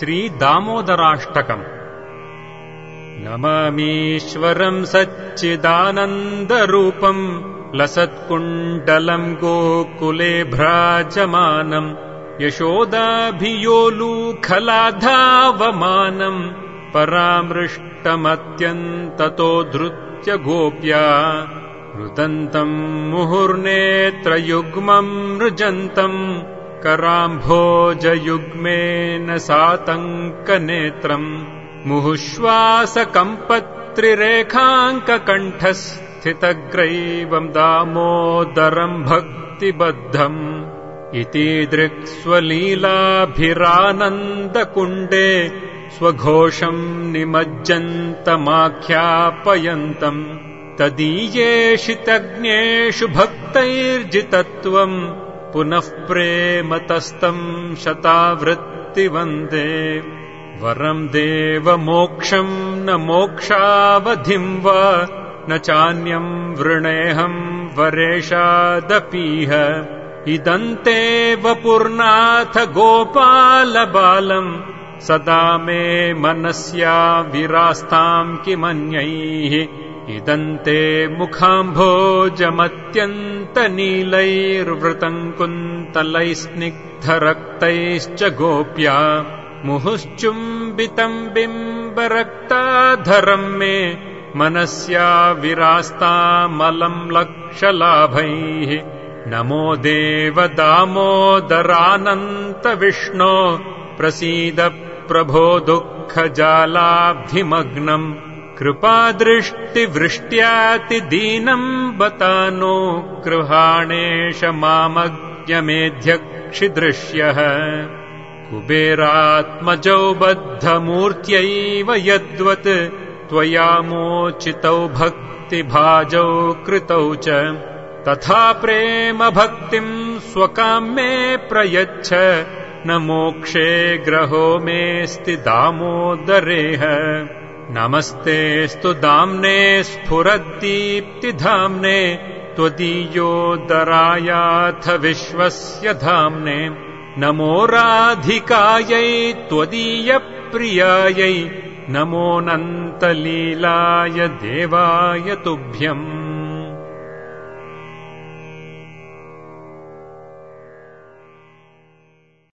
श्रीदामोदराष्टकम्। नमामीश्वरम् सच्चिदानन्दरूपम् लसत्कुण्डलम् गोकुले भ्राजमानम् यशोदाभियोलूखलाधावमानम् परामृष्टमत्यन्ततो धृत्य गोप्या रुदन्तम् मुहुर्नेत्रयुग्मम् मृजन्तम् कराम्भोजयुग्मेन सातङ्कनेत्रम् मुहुश्वासकम्पत्रिरेखाङ्ककण्ठस्थितग्रैवम् दामोदरम् भक्तिबद्धम् इति दृक्स्वलीलाभिरानन्दकुण्डे स्वघोषम् निमज्जन्तमाख्यापयन्तम् तदीयेषितज्ञेषु भक्तैर्जितत्वम् पुनः प्रेमतस्तम् शतावृत्तिवन्दे। वरम् देवमोक्षम् न मोक्षावधिम् वा न चान्यम् वृणेऽहम् वरेषादपीह। इदन्तेव पुर्नाथ गोपालबालम् सदा मे मनस्या विरास्ताम् किमन्यैः इदन्ते मुखाम्भोजमत्यन्तनीलैर्वृतम् कुन्तलैस्निग्धरक्तैश्च गोप्या मुहुश्चुम्बितम् बिम्बरक्ताधरम् मे मनस्या विरास्तामलम् लक्षलाभैः। नमो देव दामोदरानन्तविष्णो प्रसीद प्रभो दुःखजालाब्धिमग्नम् कृपादृष्टिवृष्ट्यातिदीनम् बतानो गृहाणेश मामज्ञमेध्यक्षिदृश्यः कुबेरात्मजौ बद्धमूर्त्यैव यद्वत् त्वया मोचितौ भक्तिभाजौ कृतौ च। तथा प्रेमभक्तिम् स्वकाम्ये प्रयच्छ न मोक्षे ग्रहो मेऽस्ति दामोदरेह नमस्तेऽस्तु दाम्ने स्फुरद्दीप्तिधाम्ने त्वदीयोदरायाथ विश्वस्य धाम्ने। नमो राधिकायै त्वदीयप्रियायै नमोऽनन्तलीलाय देवाय तुभ्यम्